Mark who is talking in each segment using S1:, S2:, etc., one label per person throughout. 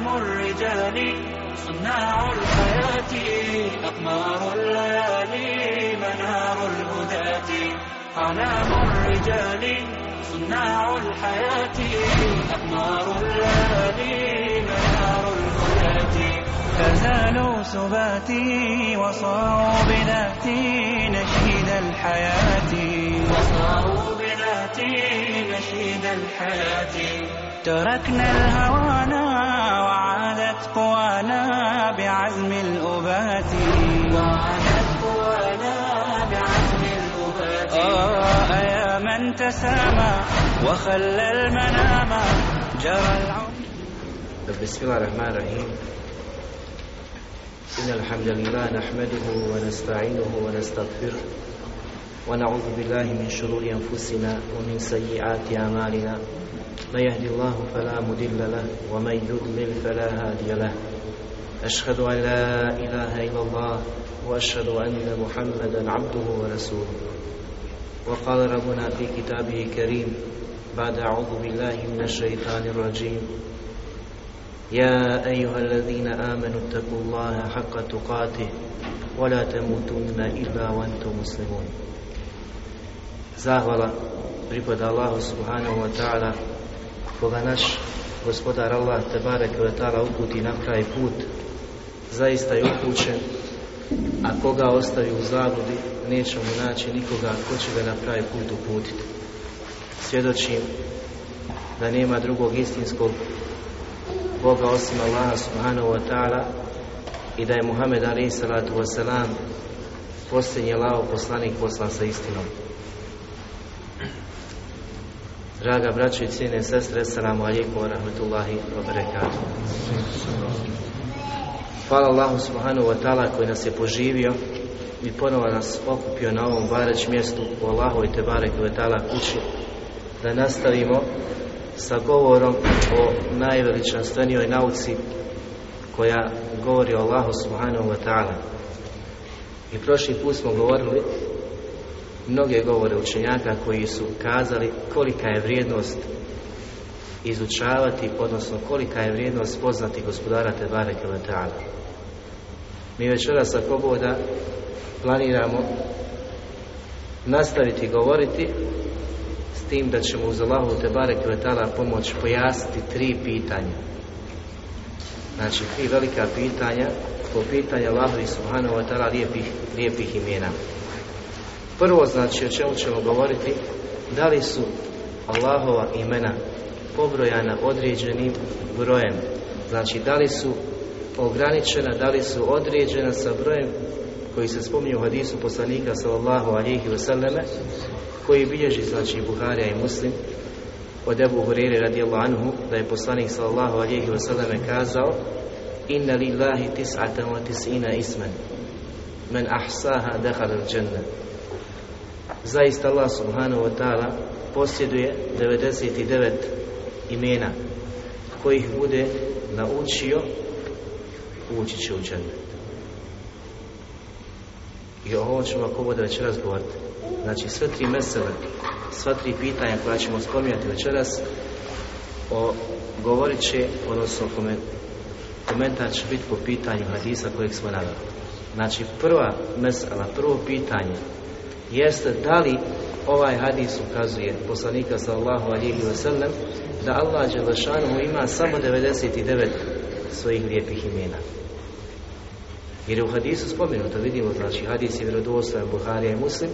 S1: أعلام الرجال صناع الحياة أقمار الليالي منار الهداة. أعلام الرجال صناع الحياة أقمار الليالي منار الهداة. فزالوا سباتي وصاروا بذاتي نشيد الحياة. وصاروا بذاتي نشيد الحياة. تركنا الهوانا وعادت قوانا بعزم الأبات. وعادت قوانا بعزم الأبات. آه يا من تسامى وخلى المنام جرى العمر.
S2: بسم الله الرحمن الرحيم. إن الحمد لله نحمده ونستعينه ونستغفره ونعوذ بالله من شرور أنفسنا ومن سيئات أعمالنا. من يهدي الله فلا مضل له ومن يضلل فلا هادي له. أشهد أن لا إله إلا الله وأشهد أن محمدا عبده ورسوله. وقال ربنا في كتابه الكريم بعد أعوذ بالله من الشيطان الرجيم. يا أيها الذين آمنوا اتقوا الله حق تقاته ولا تموتن إلا وأنتم مسلمون. Zahvala pripada subhanahu wa ta'ala koga naš gospodar Allah te barek wa ta'ala uputi na pravi put zaista je upućen a koga ostavi u zabludi neće mu naći nikoga ko će ga na pravi put uputiti svjedočim da nema drugog istinskog Boga osim Allaha subhanahu wa ta'ala i da je Muhammed alaihi salatu wasalam posljednji lao poslanik poslan sa istinom. Draga braćo i cijene sestre, assalamu alaikum wa rahmatullahi wa barakatuh. Hvala Allahu subhanahu wa ta'ala koji nas je poživio i ponovo nas okupio na ovom bareć mjestu u Allahu i te barek wa ta'ala kući da nastavimo sa govorom o najveličanstvenijoj nauci koja govori o Allahu subhanahu wa ta'ala. I prošli put smo govorili mnoge govore učenjaka koji su kazali kolika je vrijednost izučavati, odnosno kolika je vrijednost poznati gospodara Tebareke wa ta'ala. Mi večeras ako boda planiramo nastaviti govoriti s tim da ćemo uz Allahu Tebareke wa ta'ala pomoć pojasniti tri pitanja. Znači, tri velika pitanja po pitanju Allahu i Subhanahu wa ta'ala lijepih, lijepih imena. Prvo znači o čemu ćemo govoriti da li su Allahova imena pobrojana određenim brojem? Znači da li su ograničena da li su određena sa brojem koji se spominju u hadisu poslanika sallallahu alihi wasallame koji bilježi znači Buharija i Muslim od Ebu Hurere radijallahu anhu da je poslanik sallallahu alihi wasallame kazao inna lillahi tis'atan wa tis'ina isman men ahsaha dehal al zaista Allah subhanahu wa ta'ala posjeduje 99 imena kojih bude naučio ući će u džennet. I o ovom ćemo ako bude večeras govoriti znači sve tri mesele sva tri pitanja koja ćemo spominjati večeras o, govorit će odnosno komentar će biti po pitanju hadisa kojeg smo naveli. Znači prva mesela, prvo pitanje jeste da li ovaj hadis ukazuje poslanika sallallahu alihi wasallam da Allah Đelešanu ima samo 99 svojih lijepih imena. Jer je u hadisu spomenuto, vidimo, znači hadis je vjerodostojan Buharija i Muslim,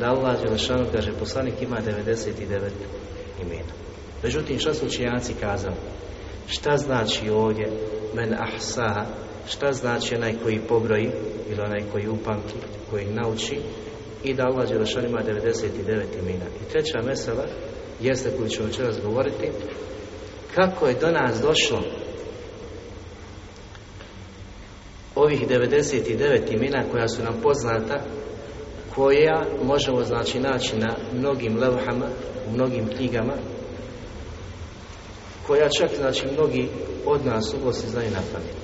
S2: da Allah Đelešanu kaže poslanik ima 99 imena. Međutim, šta su učenjaci kazali? Šta znači ovdje men ahsaha? Šta znači onaj koji pobroji ili onaj koji upamti, koji nauči i da Allah Đelešan ima 99 imena. I treća mesela jeste koju ćemo večeras govoriti kako je do nas došlo ovih 99 imena koja su nam poznata koja možemo znači naći na mnogim levhama, u mnogim knjigama koja čak znači mnogi od nas u Bosni znaju na pamet.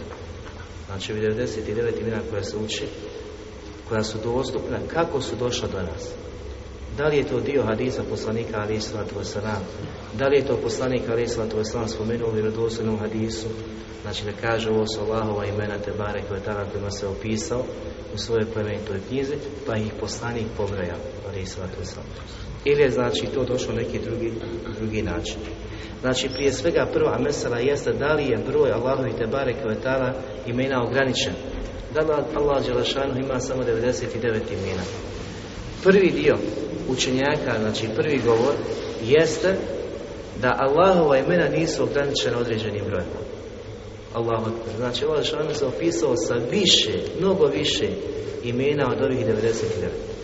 S2: Znači 99 imena koja se uči koja su dostupna, kako su došla do nas. Da li je to dio hadisa poslanika ali wasalam? Da li je to poslanik ali islatu wasalam spomenuo u vjerodostojnom hadisu? Znači da kaže ovo su Allahova imena te bare koje tada kojima se opisao u svojoj plemenitoj knjizi, pa ih poslanik pobraja ali wasalam. Ili je znači to došlo neki drugi, drugi način. Znači prije svega prva mesela jeste da li je broj Allahovi te bare koje tada imena ograničen. Da Allah Đelešanu ima samo 99 imena. Prvi dio učenjaka, znači prvi govor, jeste da Allahova imena nisu ograničena određenim brojem. Allah Znači, Allah Žešanu se opisao sa više, mnogo više imena od ovih 99.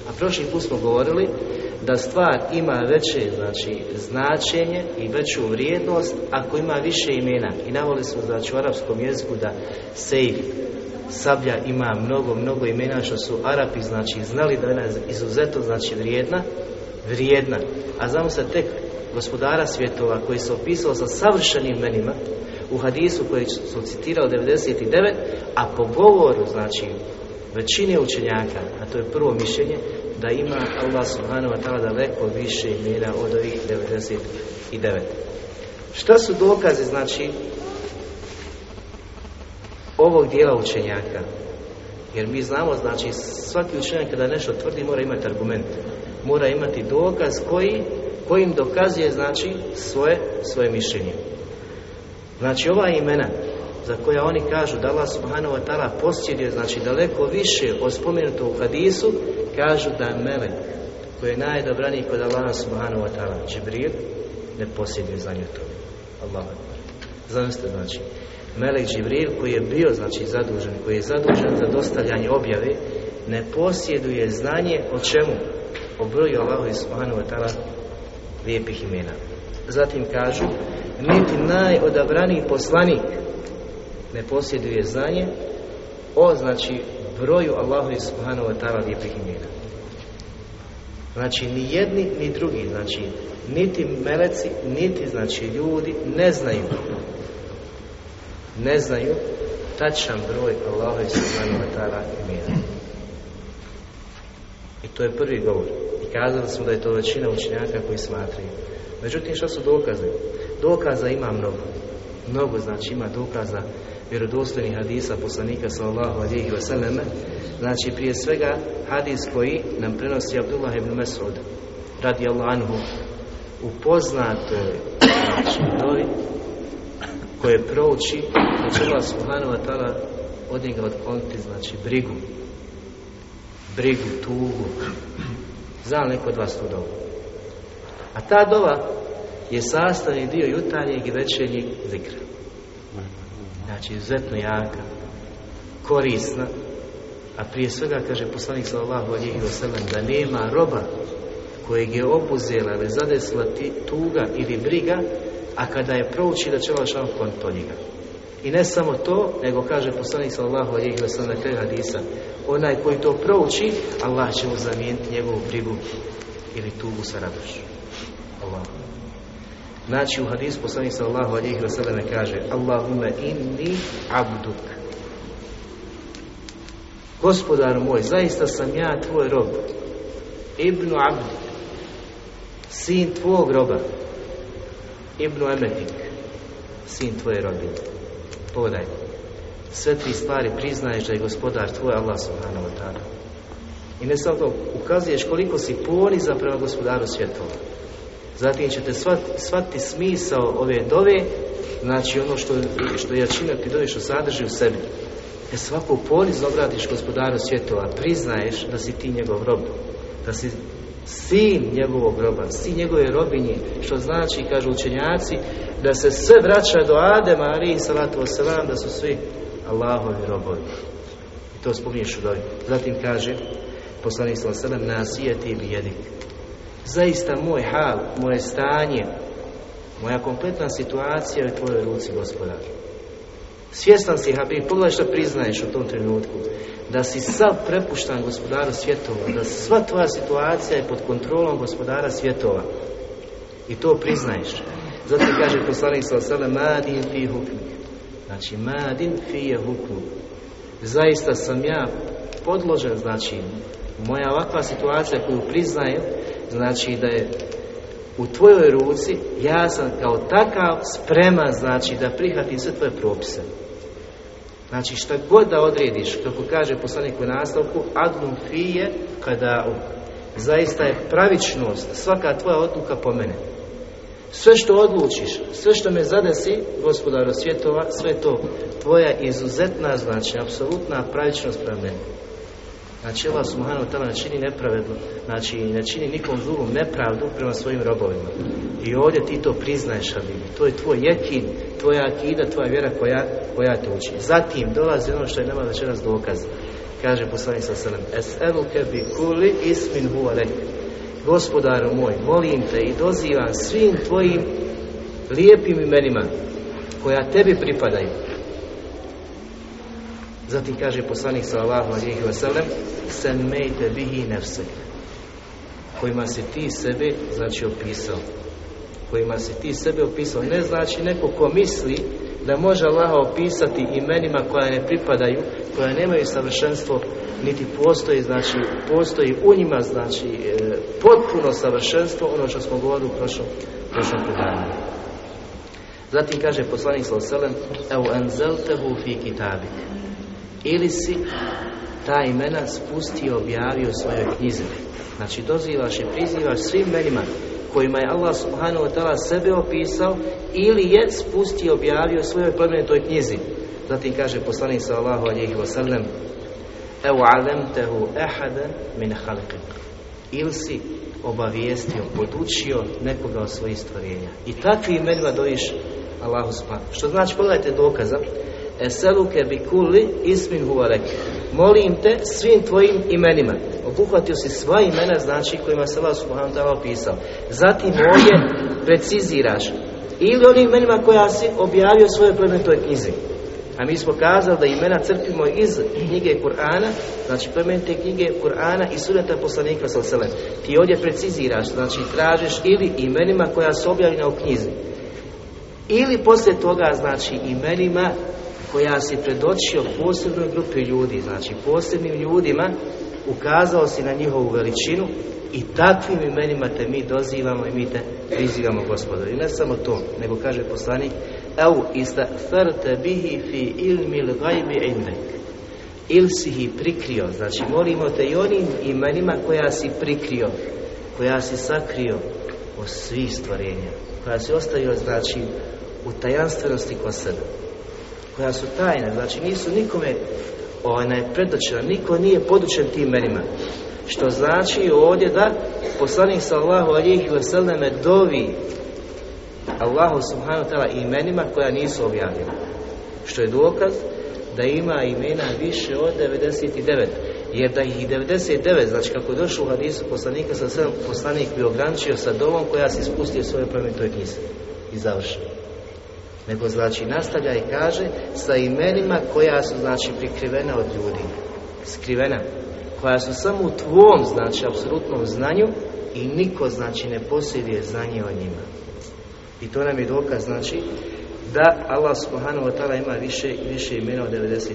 S2: A prošli put smo govorili da stvar ima veće znači, značenje i veću vrijednost ako ima više imena. I navoli smo znači, u arapskom jeziku da sejf, sablja ima mnogo, mnogo imena što su Arapi znači znali da je ona izuzetno znači vrijedna, vrijedna. A znamo se tek gospodara svjetova koji se opisao sa savršenim imenima u hadisu koji su citirao 99, a po govoru znači većine učenjaka, a to je prvo mišljenje, da ima Allah subhanahu wa ta'ala daleko više imena od ovih 99. Šta su dokaze, znači, ovog dijela učenjaka? Jer mi znamo, znači, svaki učenjak kada nešto tvrdi mora imati argument. Mora imati dokaz koji, kojim dokazuje, znači, svoje, svoje mišljenje. Znači, ova imena za koja oni kažu da Allah subhanahu wa ta'ala posjeduje, znači, daleko više od spomenutog u hadisu, kažu da melek koji je najdobraniji kod Allaha subhanahu wa ta'ala Džibril ne posjeduje za nju to Allah Zamislite znači Melek Džibril koji je bio znači zadužen koji je zadužen za dostavljanje objave ne posjeduje znanje o čemu o broju subhanahu wa ta'ala lijepih imena zatim kažu niti najodabraniji poslanik ne posjeduje znanje o znači broju Allahu subhanahu wa lijepih imena. Znači, ni jedni, ni drugi, znači, niti meleci, niti, znači, ljudi ne znaju, ne znaju tačan broj Allahu subhanahu wa ta'ala imena. I to je prvi govor. I kazali smo da je to većina učenjaka koji smatraju. Međutim, što su dokaze? Dokaza ima mnogo. Mnogo, znači, ima dokaza vjerodostojnih hadisa poslanika sallallahu alihi wasallam znači prije svega hadis koji nam prenosi Abdullah ibn Mas'ud radi anhu u poznatoj znači, koje prouči da će Allah subhanahu wa od njega otkloniti znači brigu. Brigu, tugu. Zna neko od vas tu dovu? A ta dova je sastavni dio jutarnjeg i večernjeg zikra. Znači, izuzetno jaka, korisna, a prije svega, kaže poslanik sallallahu alihi wasallam, da nema roba kojeg je obuzela ili zadesla tuga ili briga, a kada je prouči da će Allah to njega. I ne samo to, nego kaže poslanik sallallahu alihi wasallam na kraju hadisa, onaj koji to prouči, Allah će mu zamijeniti njegovu brigu ili tugu sa radošću. Allah. Znači u hadisu poslanik sallallahu alihi wasallam kaže Allahumma inni abduk Gospodar moj, zaista sam ja tvoj rob Ibnu abdik Sin tvog roba Ibnu emetik Sin tvoje robine Pogledaj Sve tri stvari priznaješ da je gospodar tvoj Allah subhanahu wa ta'ala. I ne samo to, ukazuješ koliko si poniza prema gospodaru svjetova. Zatim ćete shvatiti smisao ove dove, znači ono što, što jačina ti dove što sadrži u sebi. E svako ponizno obratiš gospodaru svjetova, priznaješ da si ti njegov rob, da si sin njegovog roba, sin njegove robinje, što znači, kažu učenjaci, da se sve vraća do Adema, ali i salatu wasalam, da su svi Allahovi robovi. I to spominješ u dovi. Zatim kaže, poslanik sallallahu sellem nasijeti bi jedik zaista moj hal, moje stanje, moja kompletna situacija je u tvojoj ruci, gospodar. Svjestan si, Habib, pogledaj što priznaješ u tom trenutku, da si sav prepuštan gospodaru svjetova, da sva tvoja situacija je pod kontrolom gospodara svjetova. I to priznaješ. Zato kaže poslanik sa osala, madin fi hukmi. Znači, madin fi je hukmu. Zaista sam ja podložen, znači, moja ovakva situacija koju priznajem, znači da je u tvojoj ruci, ja sam kao takav spreman, znači da prihvatim sve tvoje propise. Znači šta god da odrediš, kako kaže poslanik u nastavku, adlum fije, kada zaista je pravičnost, svaka tvoja odluka po mene. Sve što odlučiš, sve što me zadesi, gospodaro svjetova, sve to tvoja izuzetna, znači apsolutna pravičnost prema meni. Znači Allah subhanahu wa ta'ala ne čini nepravedno, znači ne čini nikom drugom nepravdu prema svojim robovima. I ovdje ti to priznaješ, Habibi. To je tvoj jekin, tvoja akida, tvoja vjera koja, koja te uči. Zatim dolazi ono što je nama večeras dokaz. Kaže poslanik sa selem, Es'eluke bi kuli ismin huwa Gospodaru moj, molim te i dozivam svim tvojim lijepim imenima koja tebi pripadaju Zatim kaže poslanik sallallahu alejhi ve sellem: "Semmejte bihi nefsek." Kojima si ti sebe znači opisao. Kojima si ti sebe opisao. Ne znači neko ko misli da može Allaha opisati imenima koja ne pripadaju, koja nemaju savršenstvo, niti postoji, znači, postoji u njima, znači, e, potpuno savršenstvo, ono što smo govorili u prošlom, prošlom predanju. Zatim kaže poslanik sallallahu alejhi ve sellem: "Evo anzaltahu fi kitabik." Ili si ta imena spustio, objavio u svojoj knjizi. Znači dozivaš i prizivaš svim imenima kojima je Allah subhanahu wa ta'ala sebe opisao ili je spustio, objavio u svojoj plemenitoj knjizi. Zatim kaže poslanik sallallahu alejhi ve sellem: "Evo alemtehu ahada min halqik." Ili si obavijestio, podučio nekoga od svojih stvorenja. I takvi imenima dojiš Allahu subhanahu. Što znači, pogledajte dokaza, Eseluke bi kulli ismin huvarek. Molim te svim tvojim imenima. Obuhvatio si sva imena, znači kojima se Allah subhanahu ta'ala opisao. Zatim ovdje preciziraš. Ili onim imenima koja si objavio svojoj plemenitoj knjizi. A mi smo kazali da imena crpimo iz knjige Kur'ana, znači plemenite knjige Kur'ana i suneta poslanika sa selem. Ti ovdje preciziraš, znači tražiš ili imenima koja su objavljena u knjizi. Ili poslije toga, znači imenima koja si predočio posebnoj grupi ljudi, znači posebnim ljudima, ukazao si na njihovu veličinu i takvim imenima te mi dozivamo i mi te prizivamo gospodar. I ne samo to, nego kaže poslanik, Evo, istaferte bihi fi ilmi gajbi indek. Il si ih prikrio, znači molimo te i onim imenima koja si prikrio, koja si sakrio od svih stvorenja, koja si ostavio, znači, u tajanstvenosti kod sebe koja su tajne, znači nisu nikome onaj predočena, niko nije podučen tim imenima. Što znači ovdje da poslanik sallahu alihi vseleme dovi Allahu subhanahu ta'ala imenima koja nisu objavljena. Što je dokaz da ima imena više od 99. Jer da ih 99, znači kako je došlo u hadisu poslanika sa poslanik bi ograničio sa dovom koja se spustio svoje plemenitoj knjizi. I završio nego znači nastavlja i kaže sa imenima koja su znači prikrivena od ljudi. Skrivena. Koja su samo u tvom znači apsolutnom znanju i niko znači ne posjeduje znanje o njima. I to nam je dokaz znači da Allah subhanahu wa ta'ala ima više više imena od 99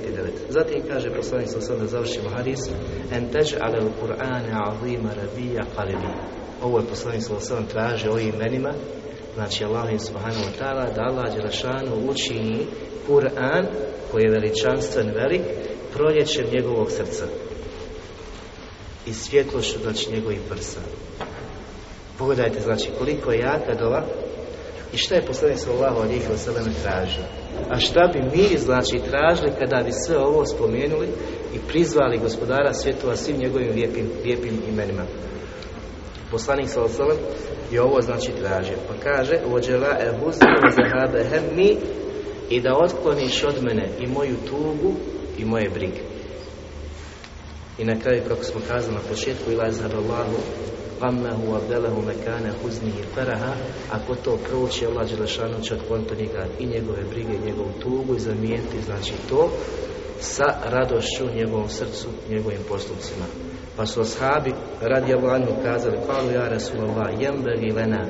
S2: zatim kaže poslanik sa sada da završimo hadis en tež'ale u Kur'ane azima rabija qalbi. Ovo je poslanik sa traže o imenima znači Allah subhanahu wa ta'ala da Allah Đelešanu učini Kur'an koji je veličanstven velik proljećem njegovog srca. I svjetlošću znači njegovih prsa. Pogledajte znači koliko je jaka dova i šta je poslanik sallallahu alejhi ve sellem tražio. A šta bi mi znači tražili kada bi sve ovo spomenuli i prizvali gospodara svjetova svim njegovim lijepim, lijepim imenima poslanik sallallahu i ovo znači tražio. Pa kaže, vođela e hemmi i da otkloniš od mene i moju tugu i moje brige. I na kraju, kako smo kazali na početku, ila Allahu gammehu abdelahu mekane huznihi feraha, ako to prouči, Allah Đelešanu će otkloniti njega i njegove brige, i njegovu tugu i zamijeniti, znači to, sa radošću njegovom srcu, njegovim postupcima. Pa su ashabi radi Allahu kazali, kalu ja Rasulallah, jembegi lena,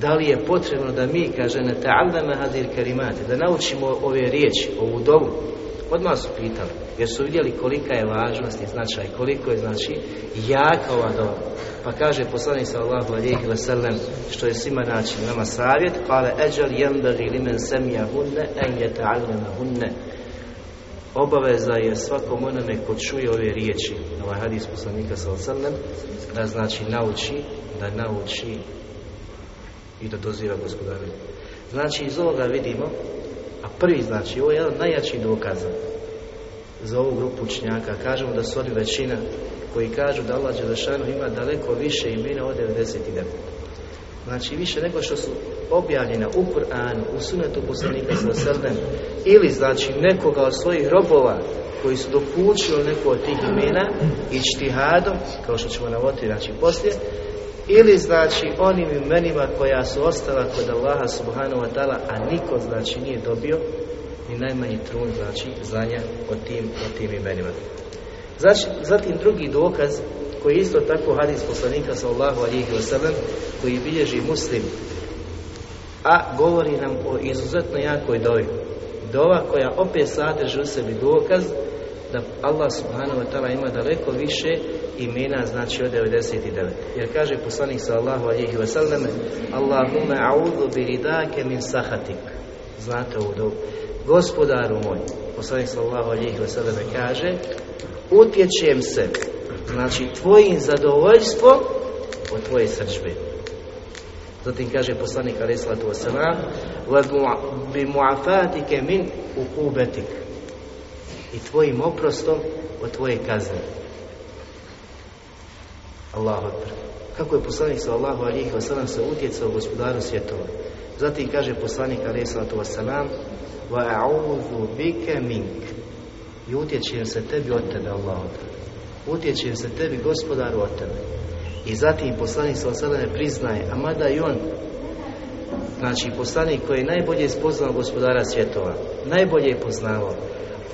S2: da li je potrebno da mi, kaže, ne ta'allama hadir karimate, da naučimo ove riječi, ovu dovu, Odmah su pitali, jer su vidjeli kolika je važnost i značaj, koliko je znači jaka ova dova. Pa kaže poslanik sallallahu alejhi ve sellem što je svima znači nama savjet, kale eđal yanbaghi limen samija hunne en yata'allama hunne. Obaveza je svakom onome ko čuje ove riječi, ovaj hadis poslanika ve sellem, da znači nauči, da nauči i da doziva gospodaru. Znači iz ovoga vidimo, a prvi znači, ovo je jedan od najjačih dokaza za ovu grupu učenjaka. Kažemo da su oni većina koji kažu da Allah Đelešanu ima daleko više imena od 99. Znači više nego što su objavljena u Kur'anu, u sunetu poslanika sa sredem, ili znači nekoga od svojih robova koji su dokučili neko od tih imena i čtihadom, kao što ćemo navoditi znači poslije, ili znači onim imenima koja su ostala kod Allaha subhanahu wa ta'ala, a niko znači nije dobio ni najmanji trun znači znanja o tim, o tim imenima. Znači, zatim drugi dokaz koji isto tako hadis poslanika sallallahu alihi wasallam koji bilježi muslim a govori nam o izuzetno jakoj dovi. Dova koja opet sadrži u sebi dokaz da Allah subhanahu wa ta'ala ima daleko više imena znači od 99. Jer kaže poslanik sallallahu alihi wasallam Allahumma a'udhu bi ridake min sahatik. Znate ovu dovu. Gospodaru moj, poslanik sallallahu alihi wasallam kaže utječem se znači tvojim zadovoljstvom od tvoje srčbe. Zatim kaže poslanik alaihi salatu wasalam bi muafatike min ukubetik i tvojim oprostom od tvoje kazne. Allahu akbar. Kako je poslanik sallallahu alejhi ve sellem se utjecao gospodaru svjetova. Zatim kaže poslanik alejhi salatu vesselam wa a'udhu bika mink. I utječem se tebi od tebe Allahu Utječem se tebi gospodaru od tebe. I zatim poslanik alejhi ve priznaje, a mada i on znači poslanik koji je najbolje spoznao gospodara svjetova, najbolje je poznavao,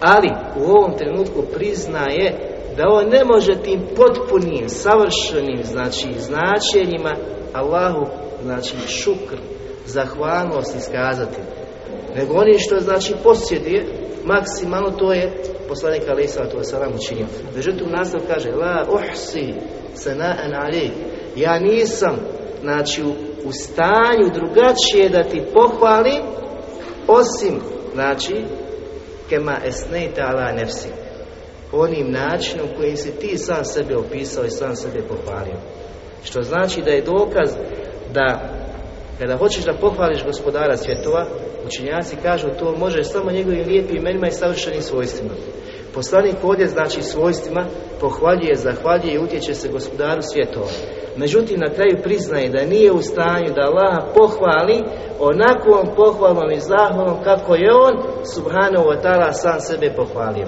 S2: ali u ovom trenutku priznaje da on ne može tim potpunim, savršenim, znači, značenjima Allahu, znači, šukr, zahvalnost iskazati. Nego oni što, znači, posjeduje, maksimalno to je poslanik Ali Salatu Wasalam učinio. Međutim, nastav kaže, la uhsi sana'an ali, ja nisam, znači, u, stanju drugačije da ti pohvalim, osim, znači, kema esnejta ala nefsi onim načinom kojim si ti sam sebe opisao i sam sebe pohvalio. Što znači da je dokaz da kada hoćeš da pohvališ gospodara svjetova, učinjaci kažu to može samo njegovim lijepim imenima i savršenim svojstvima. Poslanik ovdje znači svojstvima pohvaljuje, zahvaljuje i utječe se gospodaru svjetova. Međutim, na kraju priznaje da nije u stanju da Allah pohvali onakvom pohvalom i zahvalom kako je on, subhanahu wa ta'ala, sam sebe pohvalio.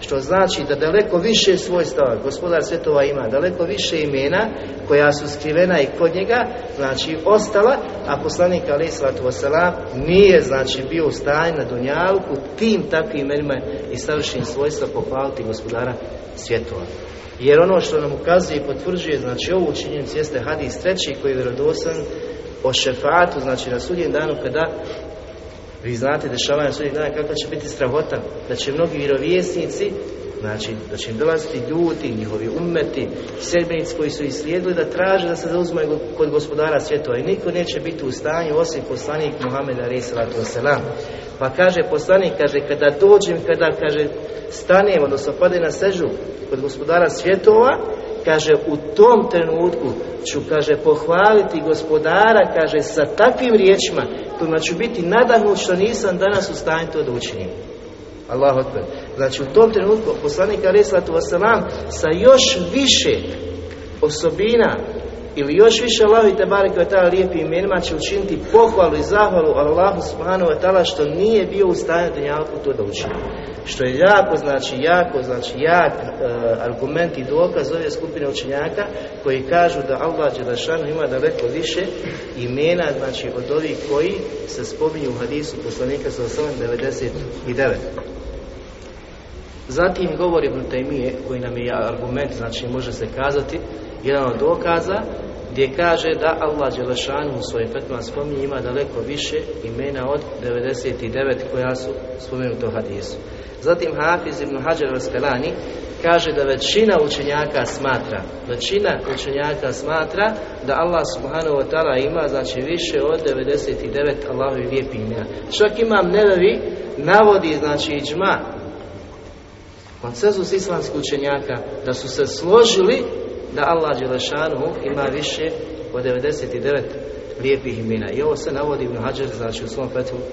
S2: Što znači da daleko više svojstava gospodar svjetova ima, daleko više imena koja su skrivena i kod njega, znači ostala, a poslanik alaih sallatu wasalam nije znači bio u stanju na Dunjalku tim takvim imenima i savršenim svojstva pohvaliti gospodara svjetova. Jer ono što nam ukazuje i potvrđuje, znači ovu činjenicu jeste hadis treći koji je vjerodosan o šefatu, znači na sudjem danu kada vi znate dešavanja sudnjeg dana kakva će biti strahota, da će mnogi vjerovjesnici, znači da će im dolaziti ljudi, njihovi umeti, sedbenici koji su islijedili da traže da se zauzmaju kod gospodara svjetova i niko neće biti u stanju osim poslanik Muhammed Ali salatu wasalam. Pa kaže poslanik, kaže kada dođem, kada kaže stanem, odnosno pade na sežu kod gospodara svjetova, kaže u tom trenutku ću kaže pohvaliti gospodara kaže sa takvim riječima kojima ću biti nadahnut što nisam danas u stanju to da učinim. Akbar. Znači u tom trenutku poslanik alejhi wasalam sa još više osobina ili još više Allah i koja ta lijepi imenima će učiniti pohvalu i zahvalu Allahu subhanahu wa ta'ala što nije bio u stanju dunjalku to da učini. Što je jako, znači jako, znači jak e, argument i dokaz ove skupine učenjaka koji kažu da Allah Đelešanu ima daleko više imena, znači od ovih koji se spominju u hadisu poslanika sa 899. Zatim govori Ibn Taymije, koji nam je argument, znači može se kazati, jedan od dokaza gdje kaže da Allah Đelešanu u svojim fetvama spominje ima daleko više imena od 99 koja su spomenuto u hadisu. Zatim Hafiz ibn Hajar Raskalani kaže da većina učenjaka smatra, većina učenjaka smatra da Allah subhanahu wa ta'ala ima znači više od 99 Allahovi lijepih imena. Čak imam nevevi navodi znači iđma konsenzus islamskih učenjaka da su se složili da Allah Đelešanu ima više od 99 lijepih imena. I ovo se navodi Ibn Hajar znači u svom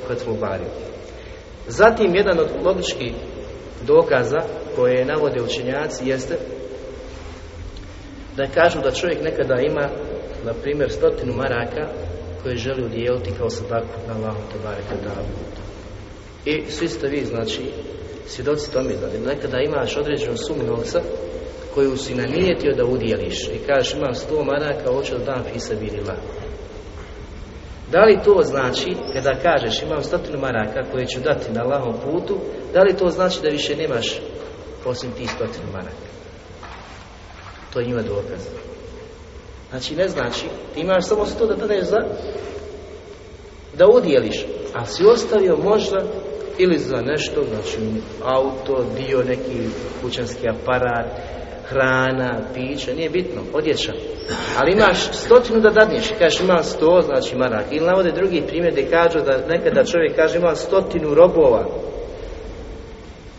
S2: Fethu Bariju. Zatim jedan od logičkih dokaza koje navode učenjaci jeste da kažu da čovjek nekada ima na primjer stotinu maraka koje želi udijeliti kao sadaku na Allahom te bareke I svi ste vi, znači, svjedoci tome da nekada imaš određenu sumu novca koju si nanijetio da udjeliš i kažeš imam sto maraka, hoću da dam fisa. Da li to znači, kada kažeš imam stotinu maraka koje ću dati na Allahom putu, da li to znači da više nemaš osim tih stotinu maraka? To je njima dokaz. Znači ne znači, ti imaš samo sto da dadeš za da udjeliš, a si ostavio možda ili za nešto, znači auto, dio, neki kućanski aparat, hrana, piće, nije bitno, odjeća. Ali imaš stotinu da dadneš kažeš imam sto, znači marak. Ili navode drugi primjer gdje kažu da nekada čovjek kaže imam stotinu robova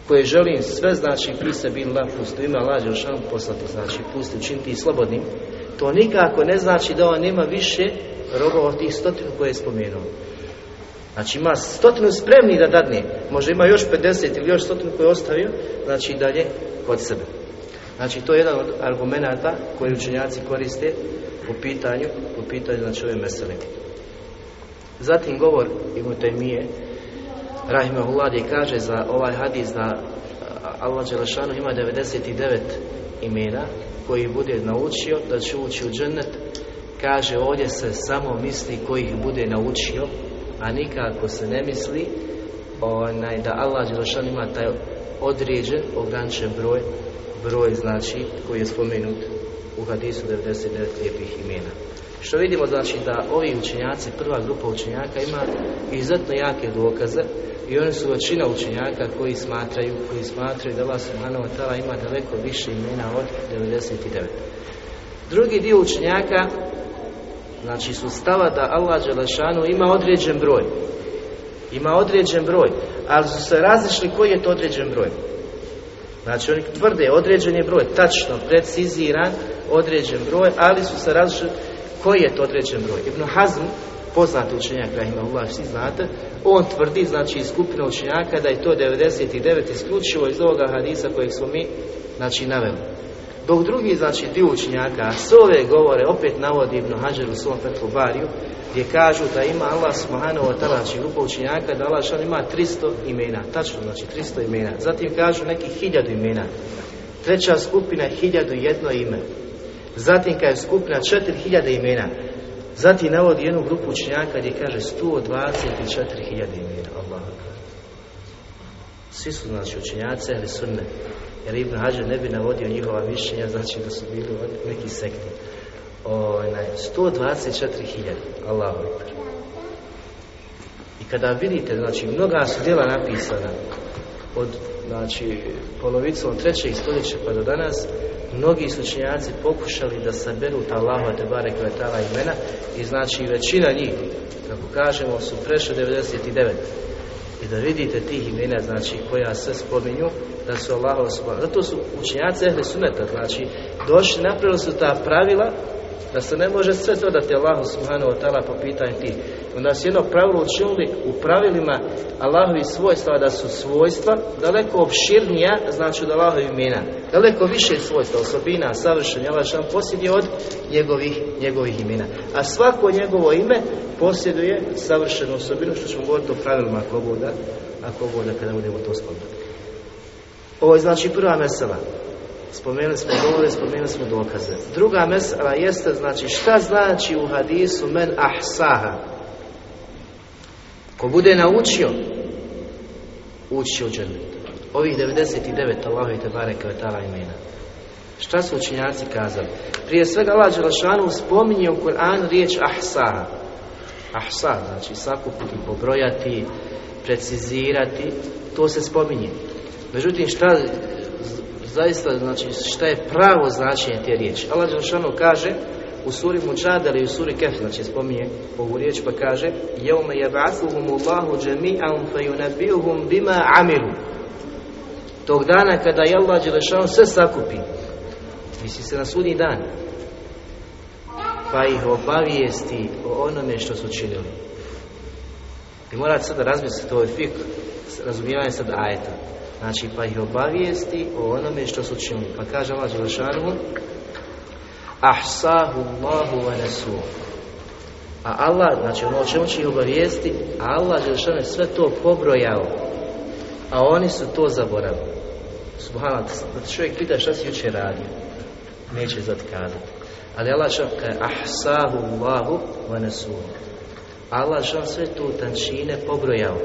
S2: koje želim sve, znači pri sebi la pustu, ima lađe šan poslati, znači pusti, učiniti i slobodnim. To nikako ne znači da on nema više robova od tih stotinu koje je spomenuo. Znači ima stotinu spremni da dadne, možda ima još 50 ili još stotinu koje je ostavio, znači dalje kod sebe. Znači to je jedan od argumenata koji učenjaci koriste u pitanju, u pitanju znači ove mesele. Zatim govor Ibn Taymiye Rahimahullah kaže za ovaj hadis da Allah Đelešanu ima 99 imena koji bude naučio da će ući u džennet kaže ovdje se samo misli koji ih bude naučio a nikako se ne misli onaj, da Allah Đelešanu ima taj određen, ograničen broj broj znači koji je spomenut u hadisu 99 lijepih imena. Što vidimo znači da ovi učenjaci, prva grupa učenjaka ima izuzetno jake dokaze i oni su većina učenjaka koji smatraju, koji smatraju da Allah subhanahu wa ima daleko više imena od 99. Drugi dio učenjaka znači su stava da Allah Đelešanu ima određen broj. Ima određen broj, ali su se različili koji je to određen broj. Znači oni tvrde određen je broj, tačno, preciziran, određen broj, ali su se različili koji je to određen broj. Ibn Hazm, poznati učenjak Rahimahullah, svi znate, on tvrdi, znači iz skupine učenjaka da je to 99 isključivo iz ovoga hadisa kojeg smo mi, znači, naveli. Dok drugi, znači, dio učenjaka, s ove govore opet navodi Ibn Hajar u svom Fethu Bariju, gdje kažu da ima Allah subhanahu wa ta'ala, znači grupa učenjaka, da Allah ima 300 imena, tačno, znači 300 imena. Zatim kažu neki hiljadu imena. Treća skupina hiljadu jedno ime. Zatim kad je skupina četiri hiljade imena. Zatim navodi jednu grupu učenjaka gdje kaže 124 hiljade imena. Allah. Svi su znači učenjaci, ali sunne. Jer Ibn Hajar ne bi navodio njihova mišljenja, znači da su bili neki sekti. Onaj, 124.000, Allahu I kada vidite, znači, mnoga su djela napisana od, znači, polovicom trećeg stoljeća pa do danas, mnogi slučenjaci pokušali da saberu ta Allahu te bare kvetala imena i znači većina njih, kako kažemo, su prešle 99 i da vidite tih imena, znači, koja se spominju, da su subhanahu. Zato su učenjaci ehli suneta, znači, došli, napravili su ta pravila da se ne može sve to dati Allahu subhanahu wa ta'ala po pitanju tih. Onda su jedno pravilo učinili u pravilima Allahovi svojstva da su svojstva daleko opširnija, znači od Allahovi imena. Daleko više svojstva, osobina, savršenja, Allah što posjeduje od njegovih, njegovih imena. A svako njegovo ime posjeduje savršenu osobinu, što ćemo govoriti o pravilima ako bude, ako bude kada budemo to spomenuti. Ovo je znači prva mesela. Spomenuli smo govore, spomenuli smo dokaze. Druga mesela jeste, znači, šta znači u hadisu men ahsaha? Ko bude naučio, ući u džennet. Ovih 99 Allahu i Tebare Kvetala imena. Šta su učinjaci kazali? Prije svega Allah Đelešanu spominje u Kur'anu riječ ahsa. Ahsa, znači sakupiti, pobrojati, precizirati, to se spominje. Međutim, šta zaista, znači, šta je pravo značenje te riječi? Allah Đelešanu kaže u suri Muđadar i u suri Kef, znači spominje ovu riječ pa kaže Jevme jeb'athuhum Allahu džemi'an fe bima amilu Tog dana kada je Allah Đelešanu sve sakupi misli se na sudnji dan pa ih obavijesti o onome što su činili. Vi morate sada razmisliti ovaj fik, razumijevanje sad ajeta. Znači, pa ih obavijesti o onome što su činili. Pa kaže Allah Đelešanu, ahsahu Allahu wa. A Allah, znači ono o čemu će ih obavijesti, a Allah Đelešanu je sve to pobrojao, a oni su to zaboravili. Subhanallah, da čovjek pita šta si jučer radio, neće zad kazati. Ali Allah što kaže, ahsahu Allahu wa. Allah što sve to tančine pobrojao.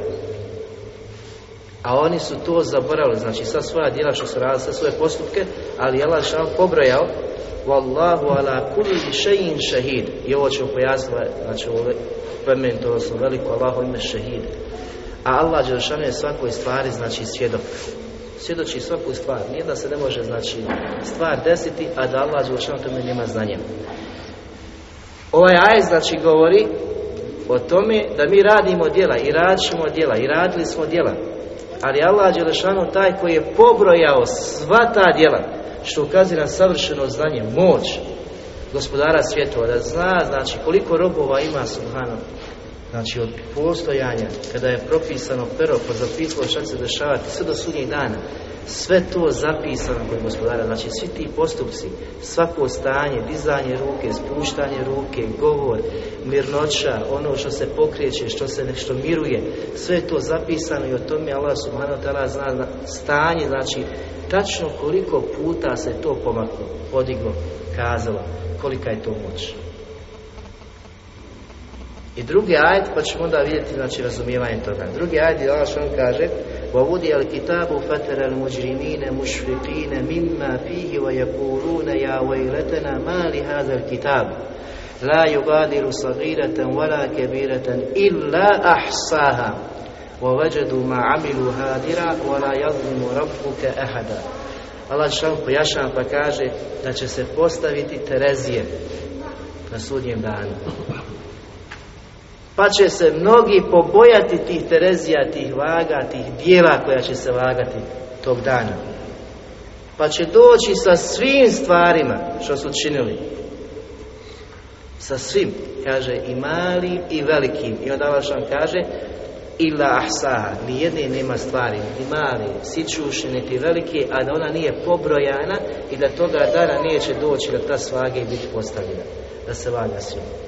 S2: A oni su to zaboravili, znači sva svoja djela što su radili, sve svoje postupke, ali Allah što pobrojao Wallahu ala kulli shay'in shahid. I ovo ćemo pojasniti, znači ovo plemenito, odnosno veliko Allahu ime shahid. A Allah Đelšanu je svakoj stvari, znači svjedok. Svjedoči svaku stvar. Nije da se ne može, znači, stvar desiti, a da Allah Đelšanu tome nema znanja. Ovaj aj, znači, govori o tome da mi radimo djela i radit ćemo djela i radili smo djela. Ali Allah Đelešanu taj koji je pobrojao sva ta djela što ukazuje na savršeno znanje, moć gospodara svjetova, da zna znači koliko robova ima subhano znači od postojanja kada je propisano pero pa zapisalo šta se dešavati sve do sudnjeg dana sve to zapisano kod gospodara. Znači svi ti postupci svako stanje, dizanje ruke spuštanje ruke, govor mirnoća, ono što se pokreće što se nešto miruje sve je to zapisano i o tome Allah subhanahu ta'ala zna stanje znači tačno koliko puta se to pomaklo, podiglo, kazalo, kolika je to moć. I drugi ajd, pa ćemo onda vidjeti znači, razumijevanje toga. Drugi ajd je Allah što on kaže وَوُدِيَ الْكِتَابُ فَتَرَ الْمُجْرِمِينَ مُشْفِقِينَ مِمَّا فِيهِ وَيَقُولُونَ يَا وَيْلَتَنَا مَا لِهَذَا الْكِتَابُ لَا يُغَادِرُ صَغِيرَةً وَلَا كَبِيرَةً إِلَّا أَحْصَاهَا وَوَجَدُوا مَا عَمِلُوا هَادِرًا وَلَا يَظْلِمُ رَبُّكَ أَحَدًا Allah što pojašnjava pa kaže da će se postaviti Terezije na sudnjem danu. Pa će se mnogi pobojati tih Terezija, tih vaga, tih dijela koja će se vagati tog dana. Pa će doći sa svim stvarima što su činili. sa svim, kaže, i malim i velikim. I onda Allah kaže, ila ahsaha, ni jedne nema stvari, ni mali, sićuši, niti velike, a da ona nije pobrojana i da toga dana neće doći da ta svaga i biti postavljena, da se valja svima.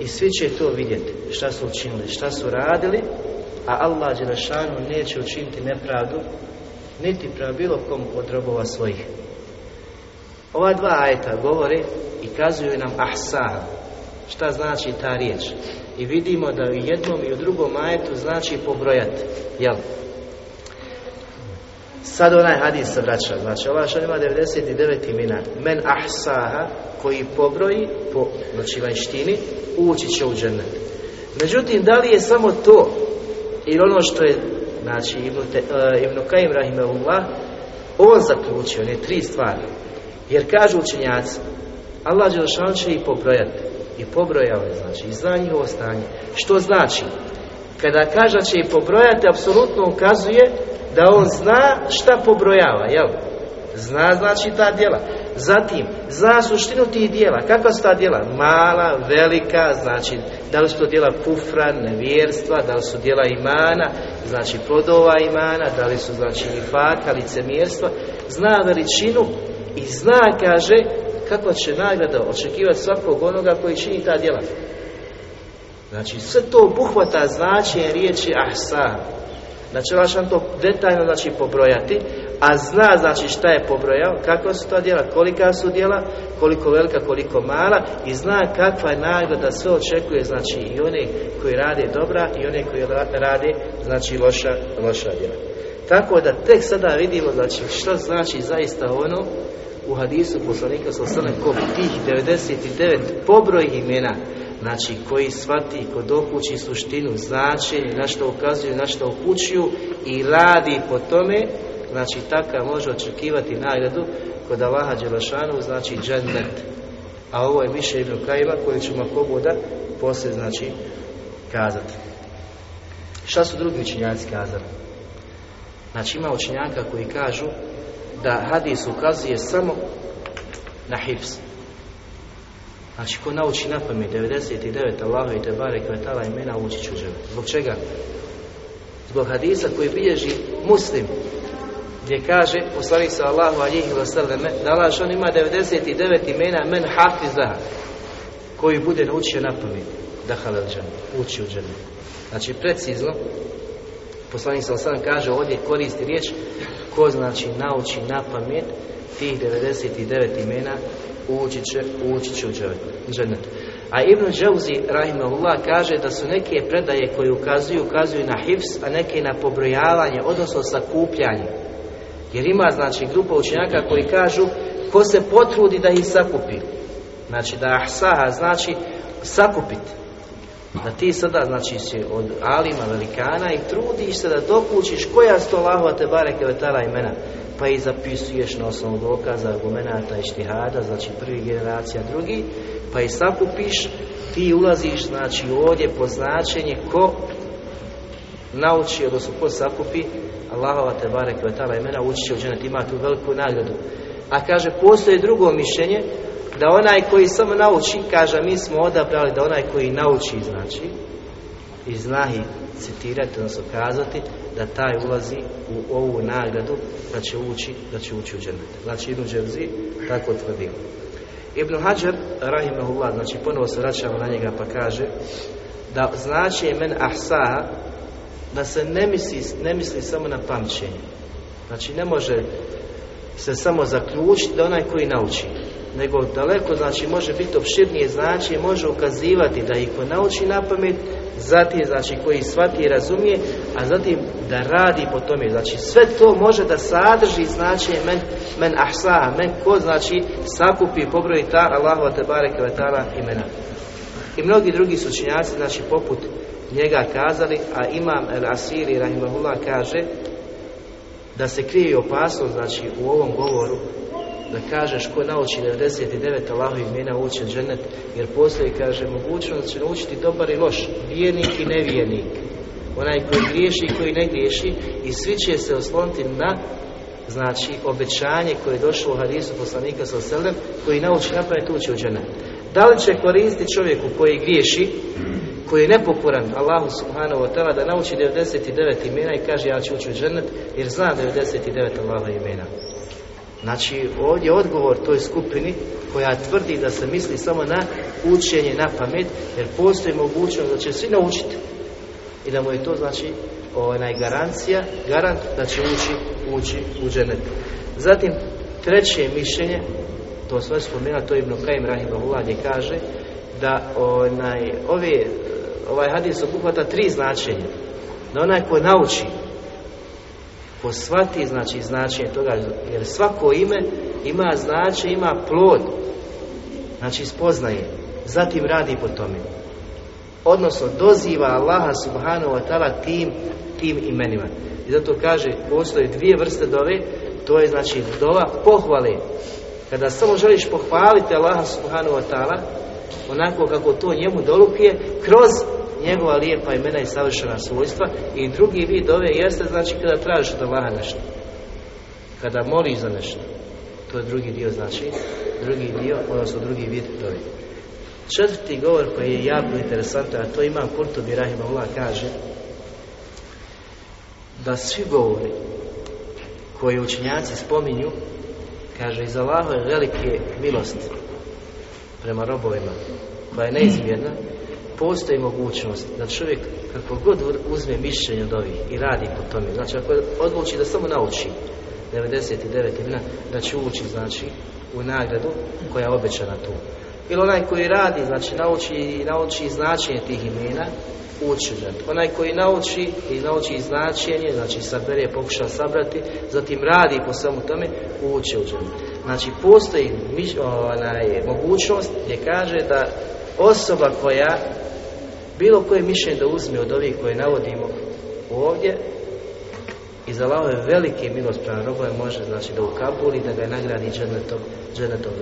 S2: I svi će to vidjeti, šta su učinili, šta su radili, a Allah Đelešanu neće učiniti nepravdu, niti prema bilo kom od robova svojih. Ova dva ajta govore i kazuju nam ahsaha, šta znači ta riječ. I vidimo da u jednom i u drugom ajetu znači pobrojati. Jel? Sad onaj hadis se vraća. Znači, ova što ima 99 imena. Men ahsaha, koji pobroji po znači vanštini, ući će u džennet. Međutim, da li je samo to ili ono što je znači Ibn, uh, Kajim Rahimahullah on zaključio, ne tri stvari. Jer kažu učenjaci, Allah Đelšan će i pobrojati. I pobrojao je, znači, i zna njihovo stanje. Što znači? Kada kaže će i pobrojati, apsolutno ukazuje da on zna šta pobrojava, jel? Zna, znači, ta djela. Zatim, zna suštinu tih djela. Kakva su ta djela? Mala, velika, znači, da li su to djela kufra, nevjerstva, da li su djela imana, znači, plodova imana, da li su, znači, nifaka, licemjerstva. Zna veličinu i zna, kaže, kako će nagrada očekivati svakog onoga koji čini ta djela. Znači, sve to obuhvata značenje riječi ahsa. Znači, vašan to detaljno znači pobrojati, a zna znači šta je pobrojao, kakva su ta djela, kolika su djela, koliko velika, koliko mala i zna kakva je nagrada sve očekuje, znači i one koji rade dobra i one koji rade, znači loša, loša djela. Tako da tek sada vidimo znači što znači zaista ono u hadisu poslanika sa ko tih 99 pobroj imena znači koji shvati, ko dokući suštinu, značenje, na što ukazuju, na što upućuju i radi po tome, znači takav može očekivati nagradu kod Allaha Đelešanu, znači džennet. A ovo je više Ibn Kajima koji ćemo pogoda poslije, znači, kazati. Šta su drugi učinjaci kazali? Znači ima učenjaka koji kažu da hadis ukazuje samo na hifz. Znači, ko nauči na pamet 99 Allahu i Tebare Kvetala imena ući ću Zbog čega? Zbog hadisa koji bilježi muslim gdje kaže poslanik sa Allahu alihi wasallame da on ima 99 imena men hafizaha koji bude naučio na pamet da halal uči u džene. Znači precizno poslanik sa Allahu kaže ovdje koristi riječ ko znači nauči na pamet tih 99 imena ući će, ući će u. A Ibn Džauzi, rahimahullah, kaže da su neke predaje koje ukazuju, ukazuju na hifs, a neke na pobrojavanje, odnosno sakupljanje. Jer ima, znači, grupa učenjaka koji kažu ko se potrudi da ih sakupi. Znači, da ahsaha znači sakupiti. Da ti sada, znači, si od alima velikana i trudiš se da dokučiš koja sto Allahova te bareke vetala imena pa i zapisuješ na osnovu dokaza, argumenata i štihada, znači prvi generacija, drugi, pa i sakupiš, ti ulaziš, znači ovdje po značenje ko nauči, odnosno ko sakupi Allahova te barek i imena ući će u dženet, ima tu veliku nagradu. A kaže, postoji drugo mišljenje, da onaj koji samo nauči, kaže, mi smo odabrali da onaj koji nauči, znači, i zna i citirati, odnosno kazati, da taj ulazi u ovu nagradu da će ući, da će ući u džennet. Znači Ibn Dževzi tako tvrdi. Ibn Hajar, rahimahullah, znači ponovo se vraćamo na njega pa kaže da znači men ahsaha da se ne misli, ne misli samo na pamćenje. Znači ne može se samo zaključiti da onaj koji nauči nego daleko znači može biti opširnije znači može ukazivati da ih ko nauči na pamet zatim znači koji shvati i razumije a zatim da radi po tome. Znači sve to može da sadrži znači men, men ahsa men ko znači sakupi pobroji ta te bareke imena. I mnogi drugi su činjaci znači poput njega kazali a imam el Asiri rahimahullah kaže da se krije opasnost znači u ovom govoru da kažeš ko nauči 99 Allahu imena ući džennet, jer postoji, kaže, mogućnost da će naučiti dobar i loš, vijenik i nevijenik. Onaj koji griješi i koji ne griješi i svi će se osloniti na znači obećanje koje je došlo u hadisu poslanika sa selem koji nauči napraviti ući u džennet. Da li će koristiti čovjeku koji griješi, koji je nepokoran Allahu subhanahu wa ta'ala da nauči 99 imena i kaže ja ću ući u džennet jer zna 99 Allahu imena. Znači, ovdje je odgovor toj skupini koja tvrdi da se misli samo na učenje na pamet, jer postoji mogućnost da će svi naučiti i da mu je to znači onaj garancija, garant da će ući, ući u dženet. Zatim, treće mišljenje, to sve spomena, to je Ibn Kajim Rahimahullah gdje kaže da onaj, ove, ovaj hadis obuhvata tri značenja. Da onaj ko nauči ko shvati znači značenje toga, jer svako ime ima značenje, ima plod, znači spoznaje, zatim radi po tome. Odnosno doziva Allaha subhanahu wa ta'ala tim, tim imenima. I zato kaže, postoje dvije vrste dove, to je znači dova pohvale. Kada samo želiš pohvaliti Allaha subhanahu wa ta'ala, onako kako to njemu dolupije, kroz njegova lijepa imena i savršena svojstva i drugi vid ove jeste znači kada tražiš od Allaha nešto. Kada moliš za nešto. To je drugi dio znači drugi dio, odnosno drugi vid dove četvrti govor koji je jako interesantan a to ima Kurtobi Rahimahullah kaže da svi govori koji učinjaci spominju kaže iz Allahove velike milosti prema robovima koja je neizmjerna postoji mogućnost da čovjek kako god uzme mišljenje od ovih i radi po tome, znači ako odluči da samo nauči 99 imena, da će ući znači u nagradu koja je obećana tu. Ili onaj koji radi, znači nauči, nauči značenje tih imena ući u Onaj koji nauči i nauči značenje, znači sabere, pokuša sabrati, zatim radi po svemu tome, ući u Znači postoji onaj, mogućnost gdje kaže da osoba koja bilo koje mišljenje da uzme od ovih koje navodimo ovdje i za je veliki milost prema robove može znači da ukabuli da ga nagradi dženetom, dženetom.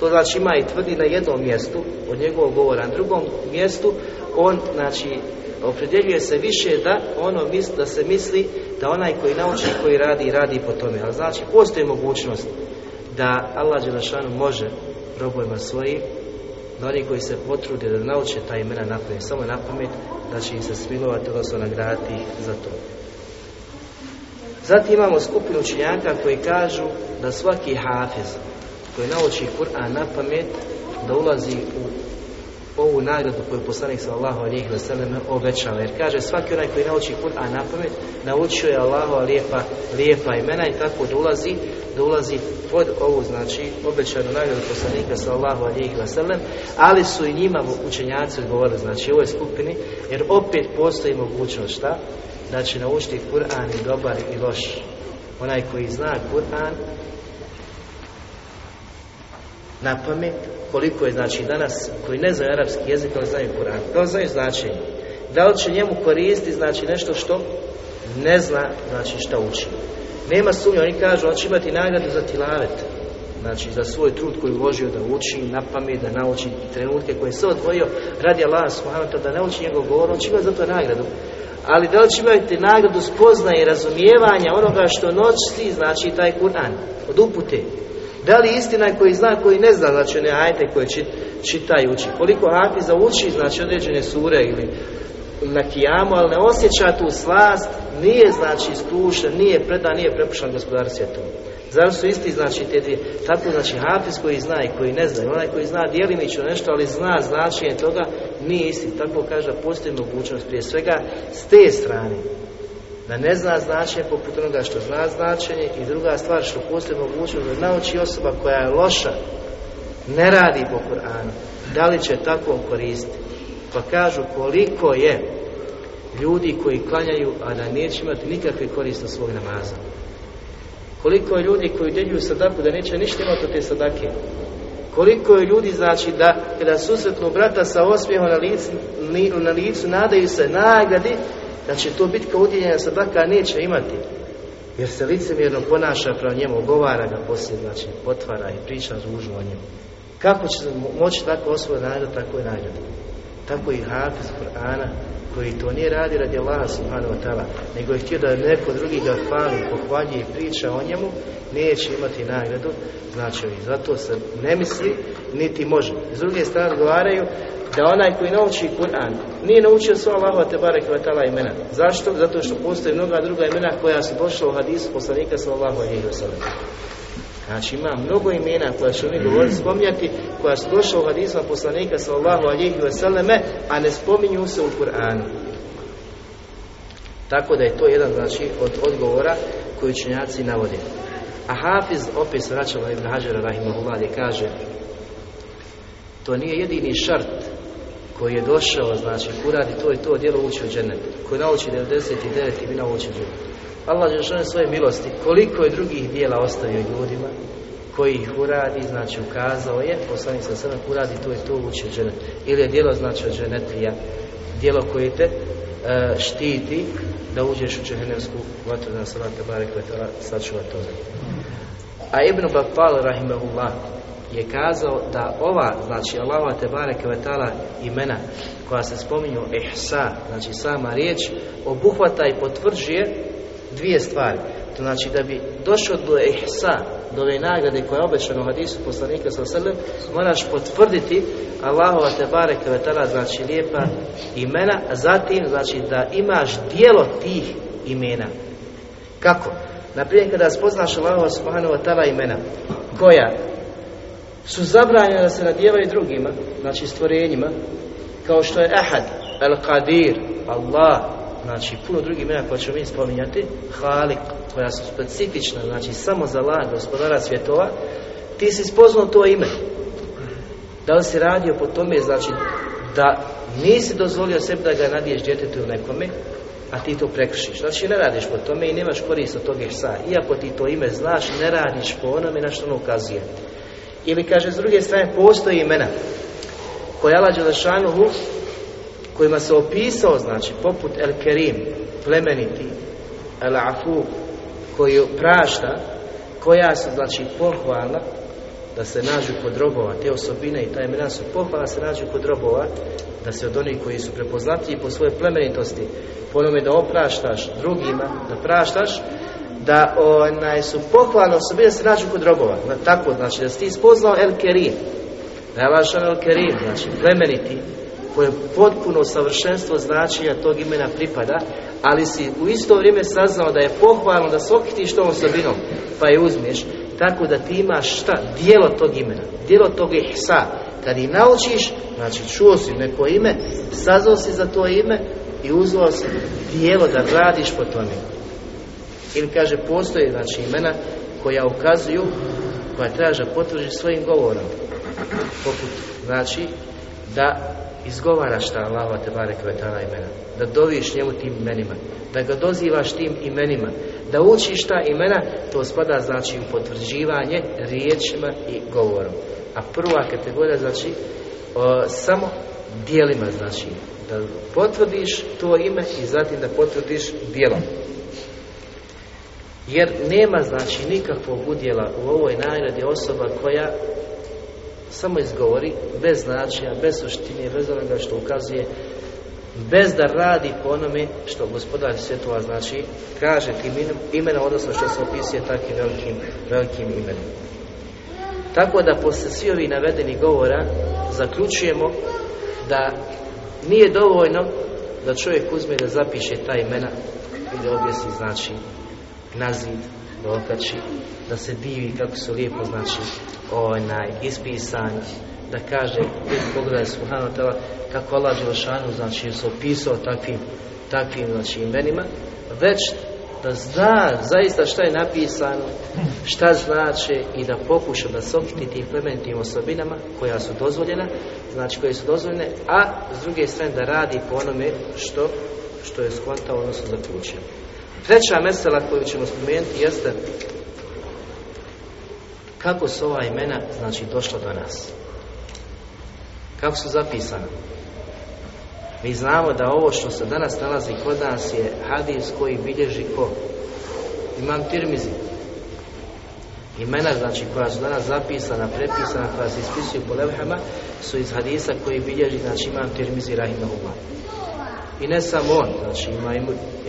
S2: To znači ima i tvrdi na jednom mjestu od njegovog govora, na drugom mjestu on znači opredjeljuje se više da ono misli, da se misli da onaj koji nauči koji radi radi po tome. Ali znači postoji mogućnost da Allah Đelešanu može robojima svojim oni koji se potrude da nauče ta imena napamet, samo na pamet, da će im se smilovati, odnosno nagraditi za to. Zatim imamo skupinu učenjaka koji kažu da svaki hafiz koji nauči Kur'an na pamet, da ulazi u ovu nagradu koju poslanik sallallahu alejhi ve sellem obećava jer kaže svaki onaj koji nauči Kur'an na pamet naučio je Allahova lijepa lijepa imena i tako da ulazi da ulazi pod ovu znači obećanu nagradu poslanika sallallahu alejhi ve sellem ali su i njima učenjaci odgovorili znači ovoj skupini jer opet postoji mogućnost šta? Da će naučiti Kur'an i dobar i loš. Onaj koji zna Kur'an na pamet koliko je znači danas koji ne znaju arapski jezik ali znaju Kur'an. Da znaju značenje. Da li će njemu koristiti znači nešto što ne zna znači šta uči. Nema sumnje, oni kažu on će imati nagradu za tilavet. Znači za svoj trud koji uložio da uči na pamet, da nauči trenutke koje se odvojio radi Allah subhanahu da nauči njegov govor, on će imati za to nagradu. Ali da li će imati nagradu spoznaje i razumijevanja onoga što noći znači taj Kur'an od upute da li istina koji zna, koji ne zna, znači ne ajte koje čita i uči. Koliko za uči, znači određene sure ili na kijamu, ali ne osjeća tu slast, nije znači iskušen, nije predan, nije prepušan gospodar svijetom. Zar su isti znači te dvije? Tako znači hafiz koji zna i koji ne zna, onaj koji zna djelimično nešto, ali zna značenje toga, nije isti. Tako kaže, postoji mogućnost prije svega s te strane da ne zna značenje poput onoga što zna značenje i druga stvar što postoji mogućnost da nauči osoba koja je loša ne radi po Koranu da li će tako koristiti. Pa kažu koliko je ljudi koji klanjaju a da neće imati nikakve koriste svog namaza? Koliko je ljudi koji djeljuju sadaku da neće ništa imati od te sadake? Koliko je ljudi znači da kada susretnu brata sa osmijehom na licu, na licu nadaju se nagradi da će to biti kao udjeljenja sadaka, neće imati. Jer se licemjerno ponaša prema njemu, govara ga poslije, znači potvara i priča ružno o njemu. Kako će moći tako osvoj nagrad, tako je nagrad. Tako i Hafiz Kur'ana, koji to nije radi radi Allaha subhanahu wa ta'ala, nego je htio da neko drugi ga hvali, pohvalji i priča o njemu, neće imati nagradu, znači zato se ne misli, niti može. S druge strane odgovaraju da onaj koji nauči Kur'an nije naučio sva Allahova te barek imena. Zašto? Zato što postoje mnoga druga imena koja su došla u hadisu poslanika sallallahu alejhi ve sellem. Znači ima mnogo imena koja ćemo mi govoriti, spominjati, koja su došla u hadisu poslanika sallallahu alejhi ve selleme, a ne spominju se u Kur'anu. Tako da je to jedan znači od odgovora koji učenjaci navode. A Hafiz opet se Ibn Hađara Rahimahullah kaže to nije jedini šart koji je došao, znači, uradi to i to djelo uči u džennet, koji nauči 99 i bi nauči džennet. Allah je svoje milosti, koliko je drugih dijela ostavio ljudima, koji ih uradi, znači ukazao je, poslanik sa sebe uradi to i to uči u džennet. Ili je djelo, znači, od džennetlija, djelo koje te e, štiti da uđeš u džehennemsku vatru na salate barek sačuva toga. A Ibn Battal, rahimahullah, je kazao da ova, znači Allahova te bareke imena koja se spominju ihsa, znači sama riječ, obuhvata i potvrđuje dvije stvari. To znači da bi došao do ihsa, do ove nagrade koja je obećana u hadisu poslanika sa sebe, moraš potvrditi Allahova te bareke znači lijepa imena, zatim znači da imaš dijelo tih imena. Kako? Naprimjer kada spoznaš Allahova subhanahu wa imena koja su zabranjene da se nadjevaju drugima, znači stvorenjima, kao što je Ahad, Al-Qadir, Allah, znači puno drugih imena koje ćemo mi spominjati, Halik, koja su specifična, znači samo za Allah, gospodara svjetova, ti si spoznao to ime. Da li si radio po tome, znači da nisi dozvolio sebi da ga nadiješ djetetu ili nekome, a ti to prekršiš. Znači ne radiš po tome i nemaš korist od tog ihsa. Iako ti to ime znaš, ne radiš po onome na što ono ukazuje. Ili kaže, s druge strane, postoji imena koja Allah Đelešanuhu kojima se opisao, znači, poput El Kerim, plemeniti, El Afu, koji prašta, koja su, znači, pohvalna, da se nađu kod robova, te osobine i ta imena su pohvala se nađu kod robova, da se od onih koji su prepoznatljivi po svojoj plemenitosti, po onome da opraštaš drugima, da praštaš, da onaj, su pohvalne osobine se nađu kod robova. Tako, znači da si ti spoznao El Kerim, je El Kerim, znači plemeniti, koje potpuno savršenstvo značenja tog imena pripada, ali si u isto vrijeme saznao da je pohvalno da se okitiš tom osobinom, pa je uzmiješ, tako da ti imaš šta? Dijelo tog imena, dijelo tog ihsa. Kad i naučiš, znači čuo si neko ime, saznao si za to ime i uzvao si dijelo da radiš po tome. Ili kaže, postoje znači imena koja ukazuju, koja traža potvrđi svojim govorom. Poput, znači, da izgovaraš ta Allahova te barek imena, da doviš njemu tim imenima, da ga dozivaš tim imenima, da učiš ta imena, to spada znači u potvrđivanje riječima i govorom. A prva kategorija znači o, samo dijelima znači da potvrdiš to ime i zatim da potvrdiš dijelom. Jer nema znači nikakvog udjela u ovoj nagradi osoba koja samo izgovori, bez značaja, bez suštine, bez onoga što ukazuje, bez da radi po onome što gospodar svjetova znači kaže tim imenom, odnosno što se opisuje takvim velikim, velikim imenom. Tako da posle svi ovih navedeni govora zaključujemo da nije dovoljno da čovjek uzme da zapiše ta imena i da objesi znači na zid, da okači, da se divi kako su lijepo znači onaj ispisani, da kaže, pogledaj Subhanahu tela kako Allah Đelšanu znači se opisao takvim, takvim znači imenima, već da zna zaista šta je napisano, šta znači i da pokuša da se tim plemenitim osobinama koja su dozvoljena, znači koje su dozvoljene, a s druge strane da radi po onome što, što je skontao, odnosno zaključio. Treća mesela koju ćemo spomenuti jeste kako su ova imena znači došla do nas. Kako su zapisana. Mi znamo da ovo što se danas nalazi kod nas je hadis koji bilježi ko? Imam tirmizi. Imena znači koja su danas zapisana, prepisana, koja se ispisuju po levhama su iz hadisa koji bilježi znači imam tirmizi rahimahullah. I ne samo on, znači ima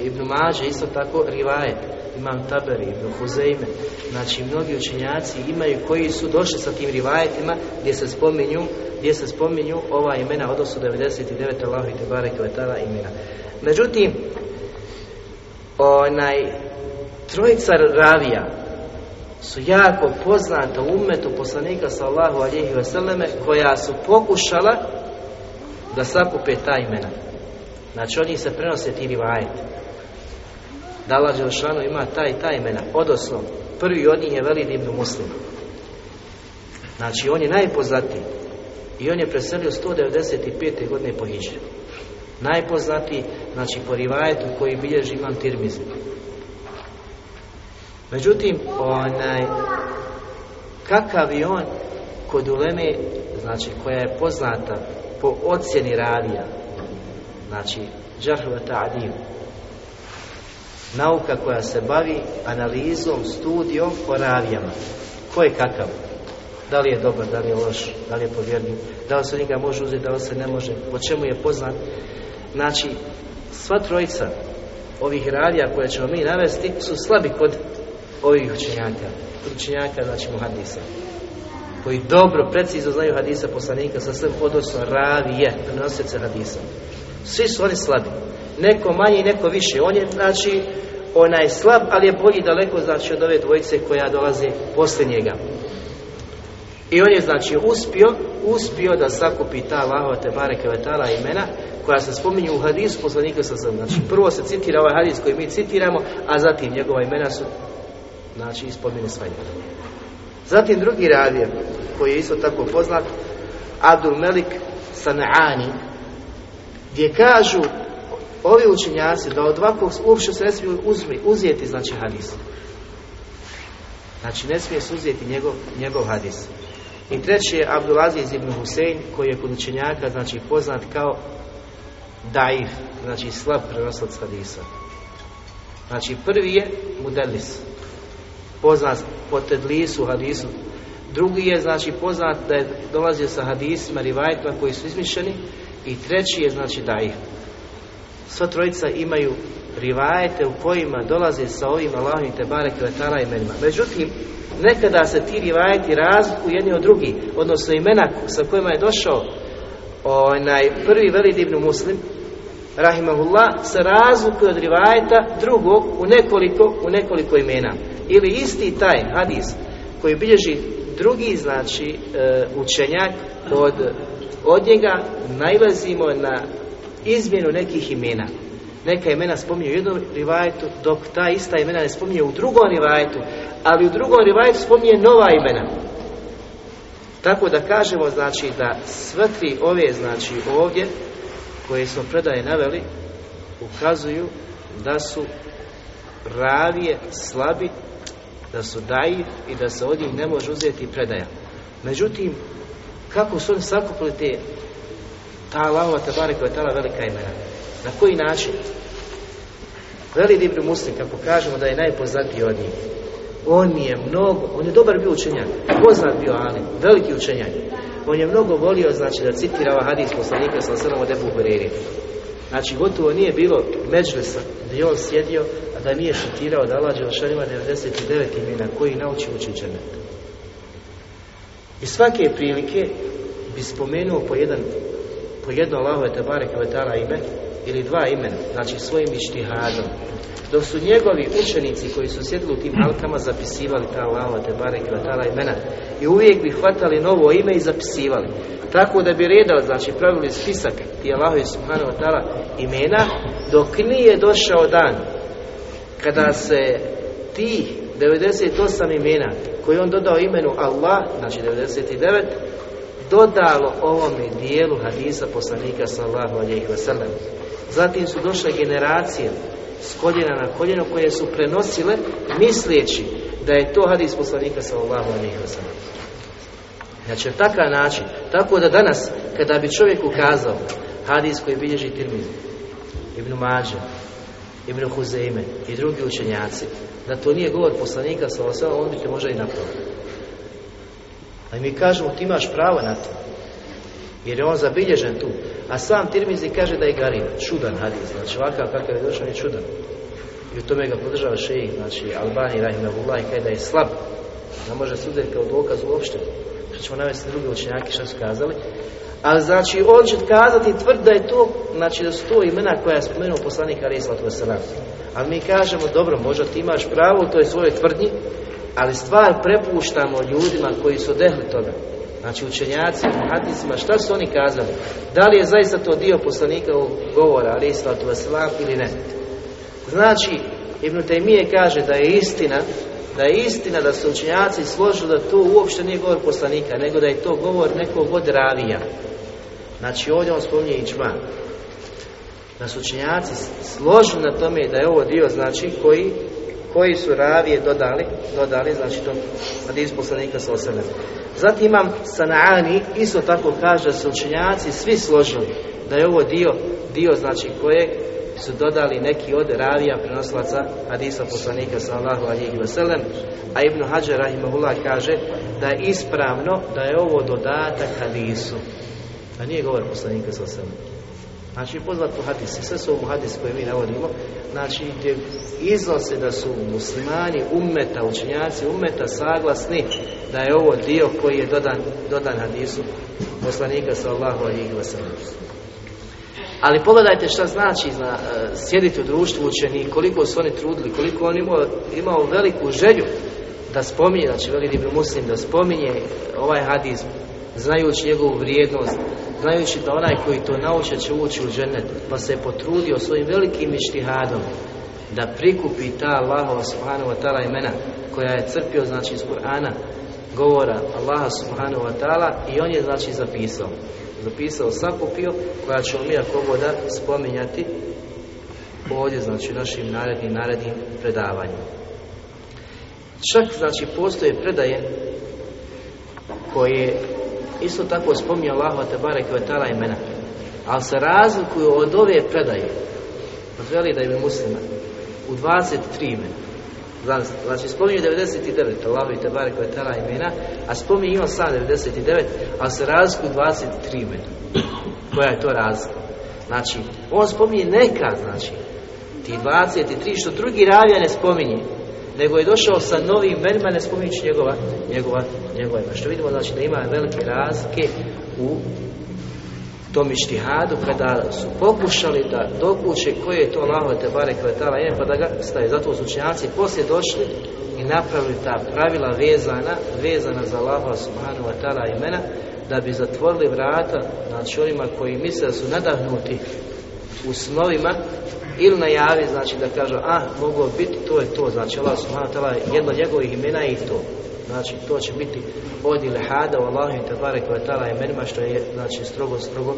S2: Ibn Mađe isto tako rivajet, imam Taberi, Ibn Huzeime, znači mnogi učenjaci imaju koji su došli sa tim rivajetima gdje se spominju gdje se spominju ova imena odnosno 99 Allahu i Tebare Kvetala imena. Međutim, onaj trojica ravija su jako poznata u umetu poslanika sallahu alihi vseleme koja su pokušala da sakupe ta imena. Znači oni se prenose ti rivajeti. Da Đelšanu ima taj i ta imena. Odnosno, prvi od njih je Velid ibn Muslim. Znači on je najpoznatiji. I on je preselio 195. godine po Hiđe. Najpoznatiji, znači po rivajetu koji bilježi imam tirmizi. Međutim, onaj, kakav je on kod uleme, znači koja je poznata po ocjeni radija, znači džahva ta'adiju, nauka koja se bavi analizom, studijom po ravijama. Ko je kakav? Da li je dobar, da li je loš, da li je povjerljiv, da li se njega može uzeti, da li se ne može, po čemu je poznat. Znači, sva trojica ovih radija koje ćemo mi navesti su slabi kod ovih učenjaka. Kod učenjaka, znači muhadisa. Koji dobro, precizno znaju hadisa poslanika sa svem odnosno ravije, prenosioce hadisa. Svi su oni slabi. Neko manje i neko više. On je, znači, onaj slab, ali je bolji daleko, znači, od ove dvojice koja dolazi poslije njega. I on je znači uspio, uspio da sakupi ta Allahova te bareke vetala imena koja se spominju u hadisu poslanika sa Znači prvo se citira ovaj hadis koji mi citiramo, a zatim njegova imena su znači ispomine sva Zatim drugi ravija koji je isto tako poznat Abdul Melik Sana'ani gdje kažu ovi učenjaci da od ovakvog uopće se ne smiju uzeti znači hadis. Znači ne smije se uzeti njegov, njegov hadis. I treći je Abdulaziz ibn Husein koji je kod učenjaka znači poznat kao daif, znači slab prenosilac hadisa. Znači prvi je Mudelis, poznat po tedlisu hadisu. Drugi je znači poznat da je dolazio sa hadisima, rivajtima koji su izmišljeni i treći je znači daif. Sva trojica imaju rivajete u kojima dolaze sa ovim Allahom i Tebare Kvetala imenima. Međutim, nekada se ti rivajeti razlikuju jedni od drugih, odnosno imena sa kojima je došao onaj prvi veli divnu muslim, rahimahullah, se razlikuje od rivajeta drugog u nekoliko, u nekoliko imena. Ili isti taj hadis koji bilježi drugi, znači, e, učenjak od, od njega najlazimo na izmjenu nekih imena. Neka imena spominju u jednom rivajetu, dok ta ista imena ne spominje u drugom rivajetu, ali u drugom rivajetu spominje nova imena. Tako da kažemo, znači, da sve ove, znači, ovdje, koje smo predaje naveli, ukazuju da su ravije slabi, da su daji i da se od njih ne može uzeti predaja. Međutim, kako su oni sakupili te ta Allahova tabare koja je tala velika imena? Na koji način? Veli Ibn Muslim, kako kažemo da je najpoznatiji od njih, on je mnogo, on je dobar bio učenjak, poznat bio Ali, veliki učenjak. On je mnogo volio, znači, da citira ovaj hadis poslanika sa srnom od Ebu Hureri. Znači, gotovo nije bilo međlesa da je on sjedio, a da nije šitirao da Allah Đelšanima 99 imena koji nauči uči I svake prilike bi spomenuo po jedan po jedno Allahove Tebare Kvetala ime ili dva imena, znači svojim ištihadom. Dok su njegovi učenici koji su sjedili u tim halkama zapisivali ta Allahova Tebare Kvetala imena i uvijek bi hvatali novo ime i zapisivali. Tako da bi redali, znači pravili spisak ti Allahovi Subhanahu Wa imena dok nije došao dan kada se ti 98 imena koji on dodao imenu Allah, znači 99, dodalo ovome dijelu hadisa poslanika sallahu alaihi wasallam. Zatim su došle generacije s koljena na koljeno koje su prenosile misleći da je to hadis poslanika sallahu alaihi wasallam. Znači, takav način, tako da danas, kada bi čovjek ukazao hadis koji bilježi Tirmizi, Ibn Mađe, Ibn Huzeime i drugi učenjaci, da to nije govor poslanika sallahu on bi te možda i napravio. A mi kažemo ti imaš pravo na to. Jer je on zabilježen tu. A sam Tirmizi kaže da je garib. Čudan hadis. Znači ovakav kakav je došao je čudan. I u tome ga podržava šejih, znači Albani Rahimahullah i kaže da je slab. Ne može se uzeti kao dokaz uopšte. Što ćemo navesti drugi učenjaki što su kazali. Ali znači on će kazati tvrd da je to, znači da su to imena koja je spomenuo poslanik Ali Islatu Ali mi kažemo, dobro, možda ti imaš pravo u toj svojoj tvrdnji, ali stvar prepuštamo ljudima koji su dehli toga. Znači učenjaci, hadisima, šta su oni kazali? Da li je zaista to dio poslanika govora, ali islatu ili ne? Znači, Ibn Taymiye kaže da je istina, da je istina da su učenjaci složili da to uopšte nije govor poslanika, nego da je to govor nekog od ravija. Znači ovdje on spominje ičma. Da su učenjaci složili na tome da je ovo dio, znači, koji koji su ravije dodali, dodali znači to hadis poslanika sa osrem. Zatim imam Sanani, isto tako kaže da su učenjaci svi složili da je ovo dio, dio znači koje su dodali neki od ravija prenoslaca hadisa poslanika sallahu alihi wasallam, a Ibn Hajar rahimahullah kaže da je ispravno da je ovo dodatak hadisu, a nije govor poslanika sallahu Znači poznat po hadisi, sve su ovo hadisi koje mi navodimo, znači gdje iznose da su muslimani umeta, učenjaci umeta saglasni da je ovo dio koji je dodan, dodan hadisu poslanika sallahu alihi wasallam. Ali pogledajte šta znači na, uh, sjediti u društvu učeni, koliko su oni trudili, koliko on imao, imao veliku želju da spominje, znači veli Ibn Muslim, da spominje ovaj hadis, znajući njegovu vrijednost, znajući da onaj koji to nauče će ući u džennet, pa se je potrudio svojim velikim ištihadom da prikupi ta Allahova subhanahu wa ta'ala imena koja je crpio znači iz Kur'ana govora Allaha subhanahu wa ta'ala i on je znači zapisao. Zapisao, sakupio, koja ćemo mi ako voda spominjati ovdje, znači našim narednim, narednim predavanjima. Čak, znači, postoje predaje koje isto tako spominje Allahu te barek i imena, ali se razlikuju od ove predaje, veli da ime muslima, u 23 imena. Znači, spominje 99, Allahu i Tebare koja je imena, a spominje ima sam 99, ali se razlikuju 23 imena. Koja je to razlika? Znači, on spominje neka, znači, ti 23, što drugi ravija ne spominje, nego je došao sa novim imenima, ne spominjući njegova, njegova, njegova. Što vidimo, znači, da ima velike razlike u tom ištihadu kada su pokušali da dokuće koje je to Allahove te bare kvetala pa da ga staje. Zato su učenjaci poslije došli i napravili ta pravila vezana, vezana za Allahova subhanahu wa ta'ala imena da bi zatvorili vrata znači onima koji misle da su nadahnuti u snovima ili najavi, znači da kažu, a, moglo biti, to je to, znači Allah subhanahu wa ta'ala, jedno njegovih imena je i to. Znači, to će biti od ilhada u Allahu i tebare kvetala imenima, što je, znači, strogo, strogo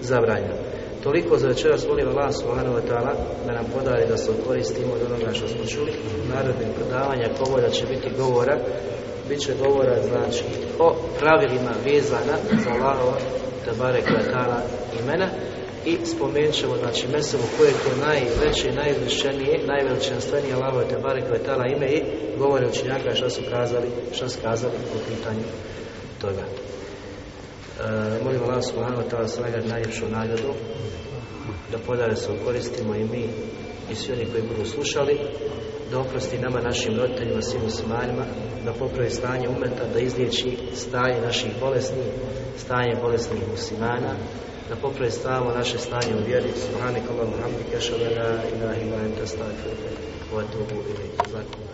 S2: zabranjeno. Toliko za večeras molim Allah subhanahu wa ta'ala da nam podari da se koristimo od onoga što smo čuli. Narodnim predavanja govora će biti govora, bit će govora znači o pravilima vezana za Allahova tebare kvetala imena i spomenut ćemo znači mesevo koje je to najveće, najvišenije, najveličanstvenije Allahove te barek tala ime i govore učinjaka što su kazali, što su kazali po pitanju toga. E, molim Allah subhanahu wa ta'ala svega najljepšu nagradu da podare se koristimo i mi i svi oni koji budu slušali da oprosti nama našim roditeljima, svim muslimanima, da popravi stanje umeta, da izliječi stanje naših bolesnih, stanje bolesnih muslimana, da popravi stavo naše stanje u vjeri. Subhanak Allah, Muhammed, Kašalana, ilaha ila enta, astaghfiruka wa atubu ilayk.